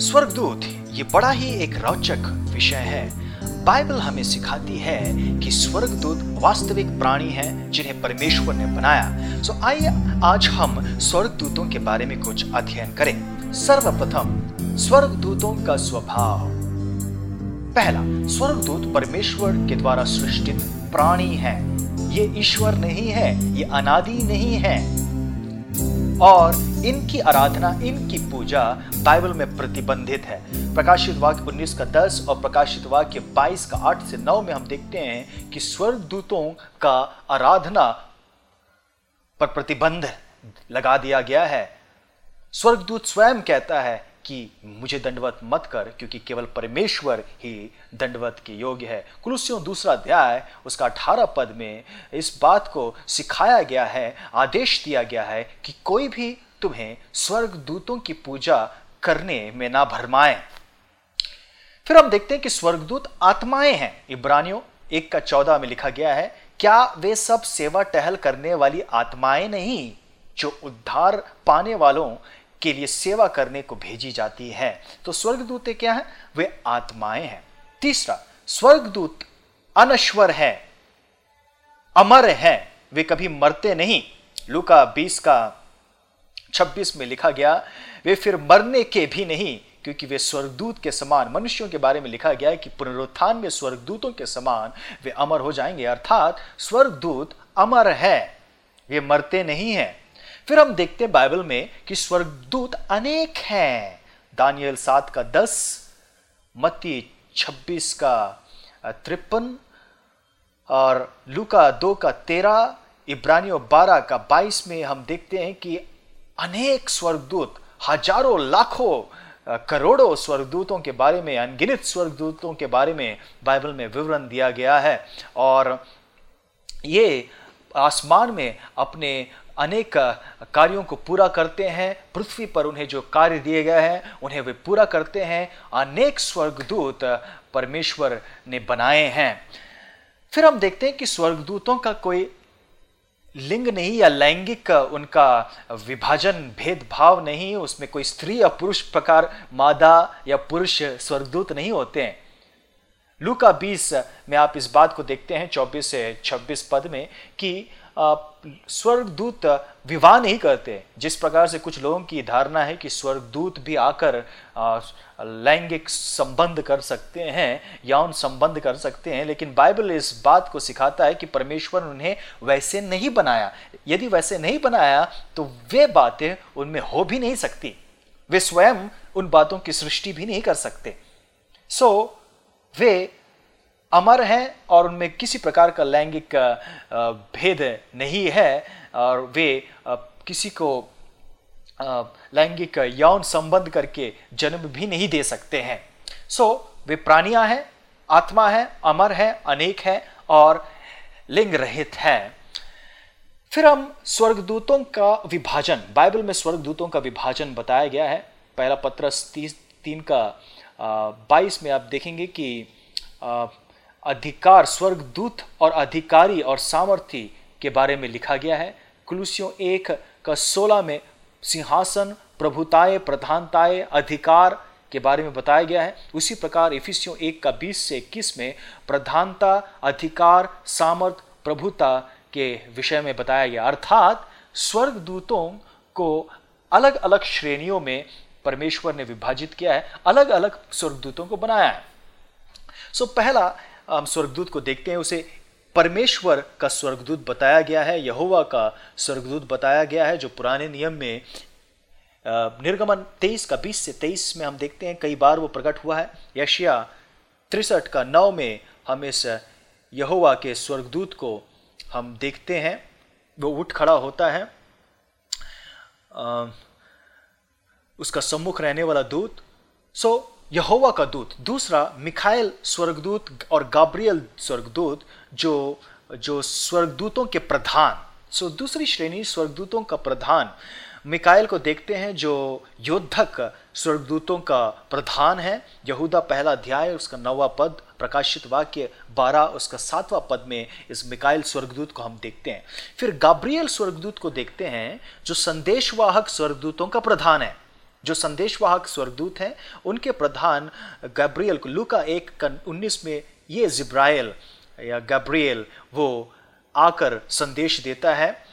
स्वर्गदूत, ये बड़ा ही एक रोचक विषय है। बाइबल हमें सिखाती है कि स्वर्गदूत वास्तविक प्राणी हैं जिन्हें परमेश्वर ने बनाया। सो आइए आज हम स्वर्गदूतों के बारे में कुछ अध्ययन करें। सर्वप्रथम, स्वर्गदूतों का स्वभाव। पहला, स्वर्गदूत परमेश्वर के द्वारा सृष्टित प्राणी है। ये ईश्वर नहीं है, ये अनादि नहीं है। और इनकी आराधना, इनकी पूजा बाइबल में प्रतिबंधित है। प्रकाशित वाक्य 19 का 10 और प्रकाशित वाक्य 22 का आठ से नौ में हम देखते हैं कि स्वर्गदूतों का आराधना पर प्रतिबंध लगा दिया गया है। स्वर्गदूत स्वयं कहता है कि मुझे दंडवत मत कर, क्योंकि केवल परमेश्वर ही दंडवत के योग्य है। कुलुसियों दूसरा अध्याय, उसका अठारह पद में इस बात को सिखाया गया है, आदेश दिया गया है कि कोई भी तुम्हें स्वर्ग दूतों की पूजा करने में ना भरमाए। फिर हम देखते हैं कि स्वर्गदूत आत्माएँ हैं। इब्रानियों एक का चौदह में लिखा गया है, क्या वे सब सेवा टहल करने वाली आत्माएँ नहीं, जो उद्धार पाने वालों के लिए सेवा करने को भेजी जाती है। तो स्वर्गदूत क्या है? वे आत्माएँ हैं। तीसरा, स्वर्गदूत अनश्वर है, अमर है, वे कभी मरते नहीं। लुका बीस का छब्बीस में लिखा गया, वे फिर मरने के भी नहीं, क्योंकि वे स्वर्गदूत के समान, मनुष्यों के बारे में लिखा गया है कि पुनरुत्थान में स्वर्गदूतों के समान वे अमर हो जाएँगे। अर्थात स्वर्गदूत अमर है, वे मरते नहीं हैं। फिर हम देखते हैं बाइबल में कि स्वर्गदूत अनेक हैं। दानियल सात का दस, मत्ती छब्बीस का तिरपन, और लुका दो का तेरह, इब्रानियों बारह का बाईस में हम देखते हैं कि अनेक स्वर्गदूत, हज़ारों लाखों करोड़ों स्वर्गदूतों के बारे में, अनगिनत स्वर्गदूतों के बारे में बाइबल में विवरण दिया गया है। और ये आसमान में अपने अनेक कार्यों को पूरा करते हैं, पृथ्वी पर उन्हें जो कार्य दिए गए हैं, उन्हें वे पूरा करते हैं, अनेक स्वर्गदूत परमेश्वर ने बनाए हैं। फिर हम देखते हैं कि स्वर्गदूतों का कोई लिंग नहीं या लैंगिक उनका विभाजन, भेदभाव नहीं, उसमें कोई स्त्री या पुरुष प्रकार, मादा या पुरुष स्वर्गदूत नहीं होते हैं। लू का बीस में आप इस बात को देखते हैं चौबीस से छब्बीस पद में कि स्वर्गदूत विवाह नहीं करते। जिस प्रकार से कुछ लोगों की धारणा है कि स्वर्गदूत भी आकर लैंगिक संबंध कर सकते हैं यौन संबंध कर सकते हैं लेकिन बाइबल इस बात को सिखाता है कि परमेश्वर उन्हें वैसे नहीं बनाया। यदि वैसे नहीं बनाया तो वे बातें उनमें हो भी नहीं सकती। वे स्वयं उन बातों की सृष्टि भी नहीं कर सकते। सो so, वे अमर हैं और उनमें किसी प्रकार का लैंगिक भेद नहीं है और वे किसी को लैंगिक यौन संबंध करके जन्म भी नहीं दे सकते हैं। सो so, वे प्राणियाँ हैं आत्मा है अमर है अनेक है और लिंग रहित है। फिर हम स्वर्गदूतों का विभाजन बाइबल में स्वर्गदूतों का विभाजन बताया गया है। पहला पत्र तीस तीन का बाईस में आप देखेंगे कि अधिकार, स्वर्गदूत और अधिकारी और सामर्थ्य के बारे में लिखा गया है। कुलूसियों एक का सोलह में सिंहासन, प्रभुताए, प्रधानताए, अधिकार के बारे में बताया गया है। उसी प्रकार इफिसियों एक का बीस से इक्कीस में प्रधानता, अधिकार, सामर्थ, प्रभुता के विषय में बताया गया। अर्थात स्वर्गदूतों को अलग अलग श्रेणियों में परमेश्वर ने विभाजित किया है अलग अलग स्वर्गदूतों को बनाया है। सो so, पहला हम स्वर्गदूत को देखते हैं उसे परमेश्वर का स्वर्गदूत बताया गया है यहोवा का स्वर्गदूत बताया गया है जो पुराने नियम में निर्गमन तेईस का बीस से तेईस में हम देखते हैं कई बार वो प्रकट हुआ है। यशिया तिरसठ का नौ में हम इस यहोवा के स्वर्गदूत को हम देखते हैं वो उठ खड़ा होता है। उसका सम्मुख रहने वाला दूत, सो यहोवा का दूत। दूसरा, मिखाइल स्वर्गदूत और गाब्रियल स्वर्गदूत, जो जो स्वर्गदूतों के प्रधान। सो दूसरी श्रेणी, स्वर्गदूतों का प्रधान। मिकाइल को देखते हैं, जो योद्धक स्वर्गदूतों का प्रधान है। यहूदा पहला अध्याय, उसका नौवा पद, प्रकाशित वाक्य बारह, उसका सातवां पद में इस मिकाइल स्वर्गदूत को हम देखते हैं। फिर गाब्रियल स्वर्गदूत को देखते हैं, जो संदेशवाहक स्वर्गदूतों का प्रधान है। जो संदेशवाहक स्वर्गदूत हैं, उनके प्रधान गैब्रियल को, लुका एक उन्नीस में ये जिब्राइल या गैब्रियल वो आकर संदेश देता है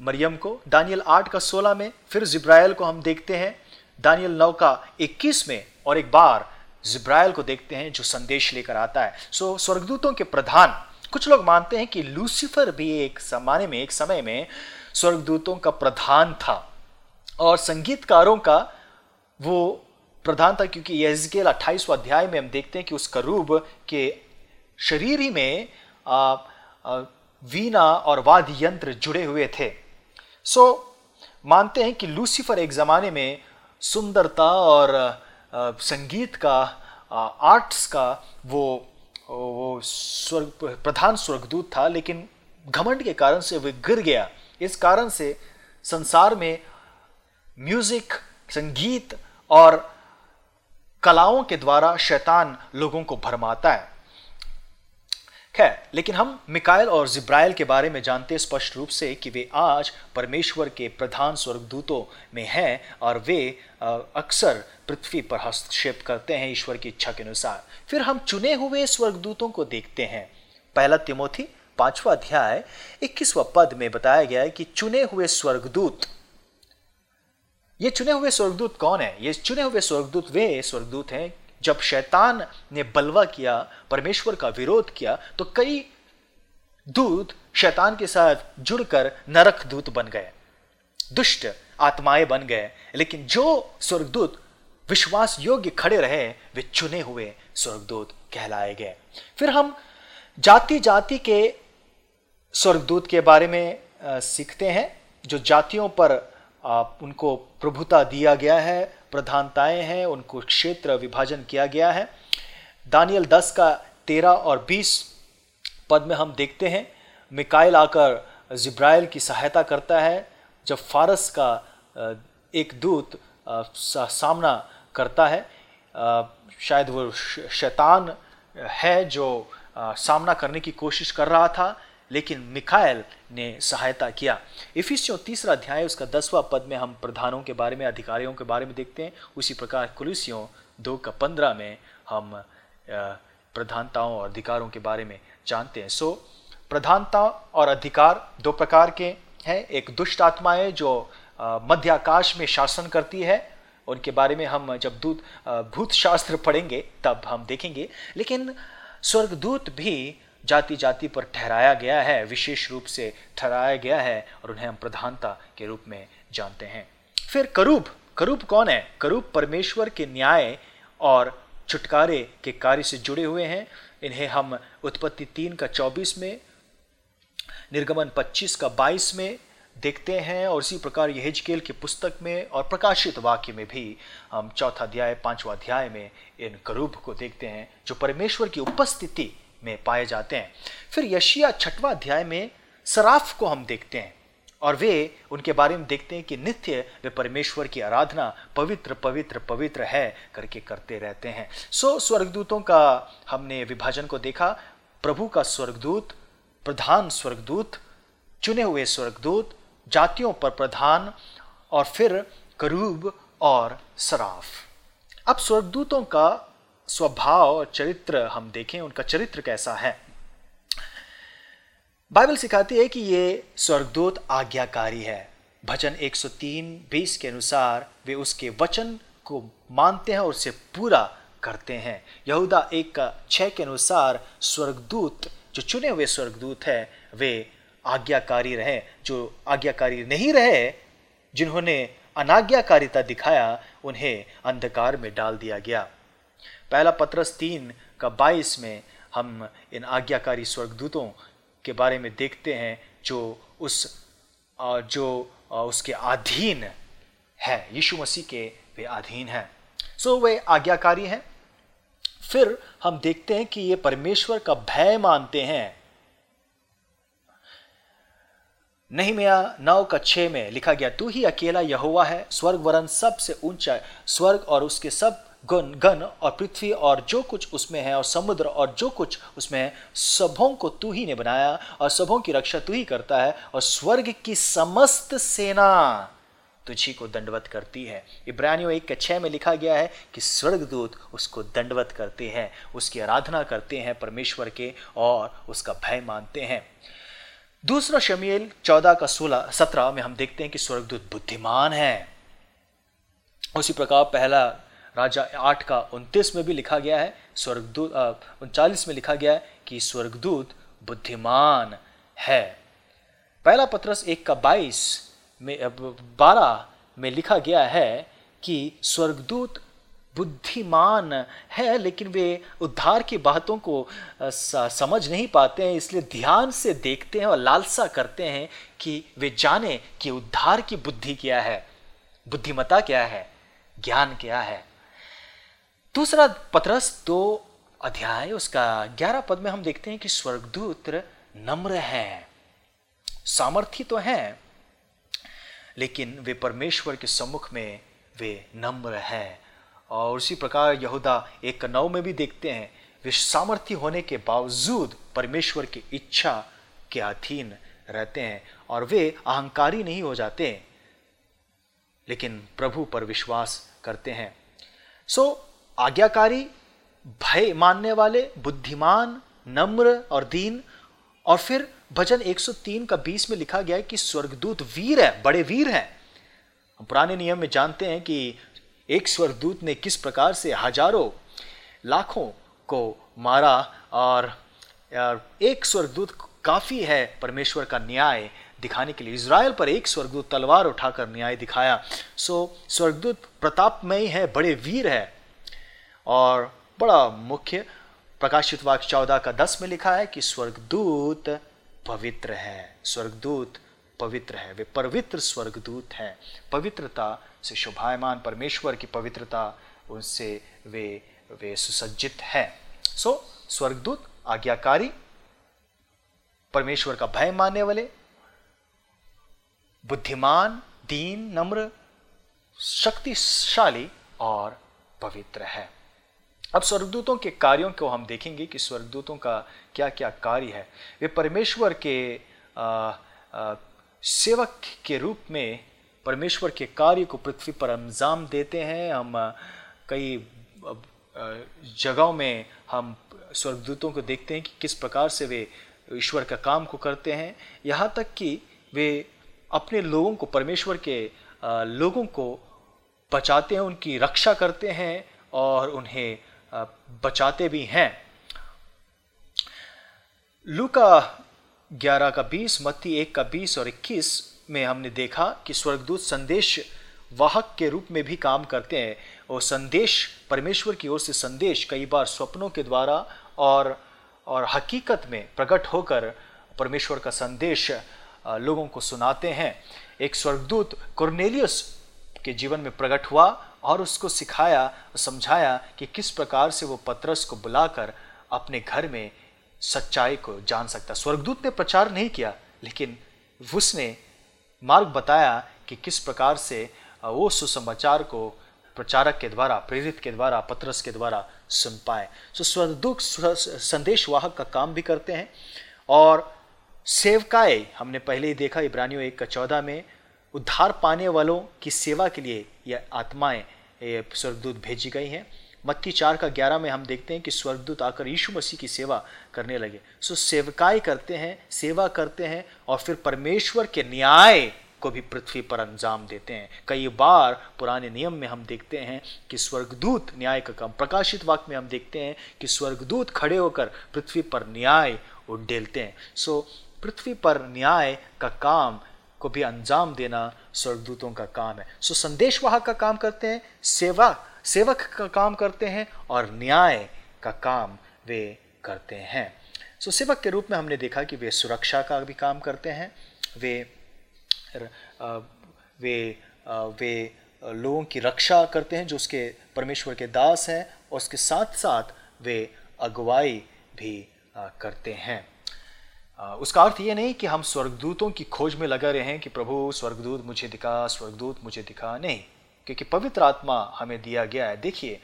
मरियम को। दानियल आठ का सोलह में, फिर जिब्राइल को हम देखते हैं। दानियल नौ का इक्कीस में, और एक बार जिब्राइल को देखते हैं जो संदेश लेकर आता है। सो, स्वर्गदूतों के प्रधान, कुछ लोग मानते हैं कि लूसीफर भी एक जमाने में, एक समय में स्वर्गदूतों का प्रधान था। और संगीतकारों का वो प्रधान था क्योंकि यजकेल अट्ठाईसवा अध्याय में हम देखते हैं कि उस करूब के शरीर ही में आ, आ, वीणा और वाद्य यंत्र जुड़े हुए थे। सो so, मानते हैं कि लूसीफर एक ज़माने में सुंदरता और आ, संगीत का आ, आर्ट्स का वो वो स्वर्ग प्रधान स्वर्गदूत था लेकिन घमंड के कारण से वह गिर गया। इस कारण से संसार में म्यूज़िक संगीत और कलाओं के द्वारा शैतान लोगों को भरमाता है। खैर, लेकिन हम मिकाइल और जिब्राइल के बारे में जानते स्पष्ट रूप से कि वे आज परमेश्वर के प्रधान स्वर्गदूतों में हैं और वे अक्सर पृथ्वी पर हस्तक्षेप करते हैं ईश्वर की इच्छा के अनुसार। फिर हम चुने हुए स्वर्गदूतों को देखते हैं। पहला तिमोथी, पांचवा अध्याय, इक्कीसवा पद में बताया गया है कि चुने हुए स्वर्गदूत ये चुने हुए स्वर्गदूत कौन है? ये चुने हुए स्वर्गदूत, वे स्वर्गदूत हैं। जब शैतान ने बलवा किया, परमेश्वर का विरोध किया तो कई दूत शैतान के साथ जुड़कर नरक दूत बन गए। दुष्ट आत्माएँ बन गए। लेकिन जो स्वर्गदूत विश्वास योग्य खड़े रहे, वे चुने हुए स्वर्गदूत कहलाए गए। फिर हम जाति जाति के स्वर्गदूत के बारे में सीखते हैं, जो जातियों पर उनको प्रभुता दिया गया है, प्रधानताएँ हैं, उनको क्षेत्र विभाजन किया गया है। दानियल दस का तेरह और बीस पद में हम देखते हैं। मिकाइल आकर जिब्राइल की सहायता करता है, जब फारस का एक दूत सामना करता है। शायद वो शैतान है जो सामना करने की कोशिश कर रहा था। लेकिन मिखाइल ने सहायता किया। इफिसियों तीसरा अध्याय, उसका दसवां पद में हम प्रधानों के बारे में, अधिकारियों के बारे में देखते हैं। उसी प्रकार कुलूसियों दो का पंद्रह में हम प्रधानताओं और अधिकारों के बारे में जानते हैं। सो, प्रधानता और अधिकार दो प्रकार के हैं। एक दुष्ट आत्माएँ जो मध्य आकाश में शासन करती है। उनके बारे में हम जब दूत भूत शास्त्र पढ़ेंगे तब हम देखेंगे। लेकिन स्वर्गदूत भी जाति जाति पर ठहराया गया है, विशेष रूप से ठहराया गया है और उन्हें हम प्रधानता के रूप में जानते हैं। फिर करूप करूप कौन है? करूप परमेश्वर के न्याय और छुटकारे के कार्य से जुड़े हुए हैं। इन्हें हम उत्पत्ति तीन का चौबीस में, निर्गमन पच्चीस का बाईस में देखते हैं और इसी प्रकार यहेजकेल की पुस्तक में और प्रकाशित वाक्य में भी हम चौथा अध्याय, पांचवा अध्याय में इन करूब को देखते हैं, जो परमेश्वर की उपस्थिति में पाए जाते हैं। फिर यशिया छठवा अध्याय में सराफ को हम देखते हैं और वे उनके बारे में देखते हैं कि नित्य वे परमेश्वर की आराधना पवित्र पवित्र पवित्र है करके करते रहते हैं। सो, स्वर्गदूतों का हमने विभाजन को देखा। प्रभु का स्वर्गदूत, प्रधान स्वर्गदूत, चुने हुए स्वर्गदूत, जातियों पर प्रधान और फिर करूब और सराफ। अब स्वर्गदूतों का स्वभाव और चरित्र हम देखें, उनका चरित्र कैसा है। बाइबल सिखाती है कि ये स्वर्गदूत आज्ञाकारी है। भजन 103 20 के अनुसार वे उसके वचन को मानते हैं और उसे पूरा करते हैं। यहूदा एक छह के अनुसार स्वर्गदूत, जो चुने हुए स्वर्गदूत है, वे आज्ञाकारी रहे। जो आज्ञाकारी नहीं रहे, जिन्होंने अनाज्ञाकारिता दिखाया, उन्हें अंधकार में डाल दिया गया। पहला पत्रस तीन का बाईस में हम इन आज्ञाकारी स्वर्गदूतों के बारे में देखते हैं जो उस जो उसके अधीन है। यीशु मसीह के वे अधीन है। सो वे आज्ञाकारी हैं। फिर हम देखते हैं कि ये परमेश्वर का भय मानते हैं। नहीं मिया नौ का छे में लिखा गया, तू ही अकेला यहोवा है, स्वर्ग वरन सबसे ऊँचा, स्वर्ग और उसके सब गन गन और पृथ्वी और जो कुछ उसमें है और समुद्र और जो कुछ उसमें है, सबों को तू ही ने बनाया और सबों की रक्षा तू ही करता है और स्वर्ग की समस्त सेना तुझी को दंडवत करती है। इब्रानियों एक छः में लिखा गया है कि स्वर्गदूत उसको दंडवत करते हैं, उसकी आराधना करते हैं परमेश्वर के और उसका भय मानते हैं। दूसरा शमील चौदह का सोलह, सत्रह में हम देखते हैं कि स्वर्गदूत बुद्धिमान है। उसी प्रकार पहला राजा आठ का उनतीस में भी लिखा गया है, स्वर्गदूत उनचालीस में लिखा गया है कि स्वर्गदूत बुद्धिमान है। पहला पत्रस एक का बाईस में बारह में लिखा गया है कि स्वर्गदूत बुद्धिमान है, लेकिन वे उद्धार की बातों को समझ नहीं पाते हैं, इसलिए ध्यान से देखते हैं और लालसा करते हैं कि वे जाने कि उद्धार की बुद्धि क्या है बुद्धिमता क्या है, ज्ञान क्या है। दूसरा पत्रस दो अध्याय उसका ग्यारह पद में हम देखते हैं कि स्वर्गदूत नम्र है। सामर्थ्य तो है लेकिन वे परमेश्वर के सम्मुख में वे नम्र है। और उसी प्रकार यहूदा एक नौ में भी देखते हैं वे सामर्थ्य होने के बावजूद परमेश्वर की इच्छा के अधीन रहते हैं और वे अहंकारी नहीं हो जाते लेकिन प्रभु पर विश्वास करते हैं। सो so, आज्ञाकारी, भय मानने वाले, बुद्धिमान, नम्र और दीन। और फिर भजन 103 का 20 में लिखा गया है कि स्वर्गदूत वीर है, बड़े वीर हैं। हम पुराने नियम में जानते हैं कि एक स्वर्गदूत ने किस प्रकार से हज़ारों, लाखों को मारा और एक स्वर्गदूत काफ़ी है परमेश्वर का न्याय दिखाने के लिए। इसराइल पर एक स्वर्गदूत तलवार उठाकर न्याय दिखाया। सो स्वर्गदूत प्रतापमय है, बड़े वीर है। और बड़ा मुख्य प्रकाशित वाक्य चौदह का दस में लिखा है कि स्वर्गदूत पवित्र है। स्वर्गदूत पवित्र है। वे पवित्र स्वर्गदूत हैं। पवित्रता से शोभायमान परमेश्वर की पवित्रता उनसे वे वे सुसज्जित है। सो so, स्वर्गदूत आज्ञाकारी परमेश्वर का भय मानने वाले बुद्धिमान दीन नम्र शक्तिशाली और पवित्र है। अब स्वर्गदूतों के कार्यों को हम देखेंगे कि स्वर्गदूतों का क्या क्या कार्य है। वे परमेश्वर के आ, आ, सेवक के रूप में परमेश्वर के कार्य को पृथ्वी पर अंजाम देते हैं। हम कई जगहों में हम स्वर्गदूतों को देखते हैं कि किस प्रकार से वे ईश्वर का काम को करते हैं। यहाँ तक कि वे अपने लोगों को परमेश्वर के लोगों को बचाते हैं उनकी रक्षा करते हैं और उन्हें बचाते भी हैं। लूका ग्यारह का बीस, मत्ती एक का बीस और इक्कीस में हमने देखा कि स्वर्गदूत संदेश वाहक के रूप में भी काम करते हैं और संदेश, परमेश्वर की ओर से संदेश कई बार स्वप्नों के द्वारा और और हकीकत में प्रकट होकर परमेश्वर का संदेश लोगों को सुनाते हैं। एक स्वर्गदूत कोर्नेलियस के जीवन में प्रकट हुआ और उसको सिखाया, समझाया कि किस प्रकार से वो पत्रस को बुलाकर अपने घर में सच्चाई को जान सकता। स्वर्गदूत ने प्रचार नहीं किया, लेकिन उसने मार्ग बताया कि किस प्रकार से वो सुसमाचार को प्रचारक के द्वारा, प्रेरित के द्वारा, पत्रस के द्वारा सुन पाए। सो, स्वर्गदूत संदेशवाहक का काम भी करते हैं। और सेवकाए, हमने पहले ही देखा इब्रानियों एक का चौदह में उद्धार पाने वालों की सेवा के लिए यह आत्माएँ स्वर्गदूत भेजी गई हैं। मत्ती चार का ग्यारह में हम देखते हैं कि स्वर्गदूत आकर यीशु मसीह की सेवा करने लगे। सो सेवकाई करते हैं, सेवा करते हैं और फिर परमेश्वर के न्याय को भी पृथ्वी पर अंजाम देते हैं। कई बार पुराने नियम में हम देखते हैं कि स्वर्गदूत न्याय का काम, प्रकाशित वाक्य में हम देखते हैं कि स्वर्गदूत खड़े होकर पृथ्वी पर न्याय उडेलते हैं। सो पृथ्वी पर न्याय का काम को भी अंजाम देना स्वर्गदूतों का काम है। सो संदेशवाहक का काम करते हैं, सेवा, सेवक का काम करते हैं और न्याय का काम वे करते हैं। सो सेवक के रूप में हमने देखा कि वे सुरक्षा का भी काम करते हैं। वे वे वे लोगों की रक्षा करते हैं जो उसके, परमेश्वर के दास हैं और उसके साथ साथ वे अगुवाई भी करते हैं। उसका अर्थ ये नहीं कि हम स्वर्गदूतों की खोज में लगा रहे हैं कि प्रभु, स्वर्गदूत मुझे दिखा, स्वर्गदूत मुझे दिखा। नहीं, क्योंकि पवित्र आत्मा हमें दिया गया है। देखिए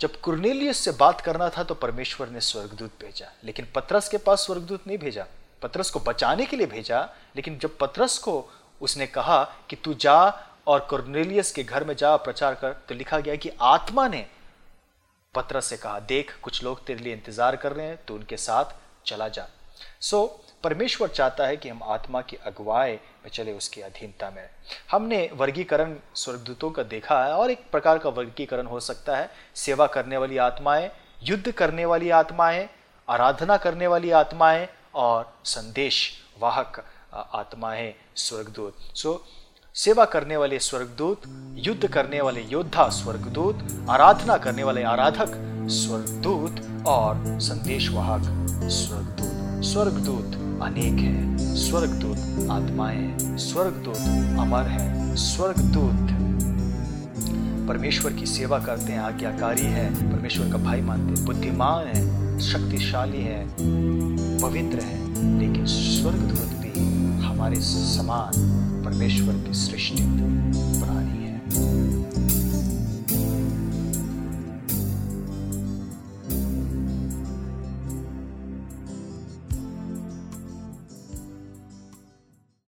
जब कुर्नेलियस से बात करना था तो परमेश्वर ने स्वर्गदूत भेजा, लेकिन पत्रस के पास स्वर्गदूत नहीं भेजा। पत्रस को बचाने के लिए भेजा, लेकिन जब पत्रस को उसने कहा कि तू जा और कुर्नेलियस के घर में जा, प्रचार कर तो लिखा गया कि आत्मा ने पत्र से कहा, देख, कुछ लोग तेरे लिए इंतज़ार कर रहे हैं तो उनके साथ चला जा। सो so, परमेश्वर चाहता है कि हम आत्मा की अगुवाई में चले उसकी अधीनता में। हमने वर्गीकरण स्वर्गदूतों का देखा है और एक प्रकार का वर्गीकरण हो सकता है। सेवा करने वाली आत्माएँ युद्ध करने वाली आत्माएँ आराधना करने वाली आत्माएँ और संदेश वाहक आत्माएँ स्वर्गदूत। सो so, सेवा करने वाले स्वर्गदूत युद्ध करने वाले योद्धा स्वर्गदूत आराधना करने वाले आराधक स्वर्गदूत और संदेशवाहक स्वर्गदूत। स्वर्गदूत अनेक है। स्वर्गदूत आत्माएँ स्वर्गदूत अमर है। स्वर्गदूत परमेश्वर की सेवा करते हैं। आज्ञाकारी है। परमेश्वर का भाई मानते हैं। बुद्धिमान है। शक्तिशाली है। पवित्र है। लेकिन स्वर्गदूत भी हमारे समान परमेश्वर की सृष्टि